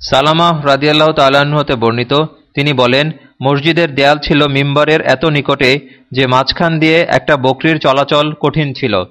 সালামা রাদিয়াল্লাহ তাল্লাহ্ন হতে বর্ণিত। তিনি বলেন, মসজিদের দেয়াল ছিল মিম্বরের এত নিকটে যে মাঝখান দিয়ে একটা বকরির চলাচল কঠিন ছিল।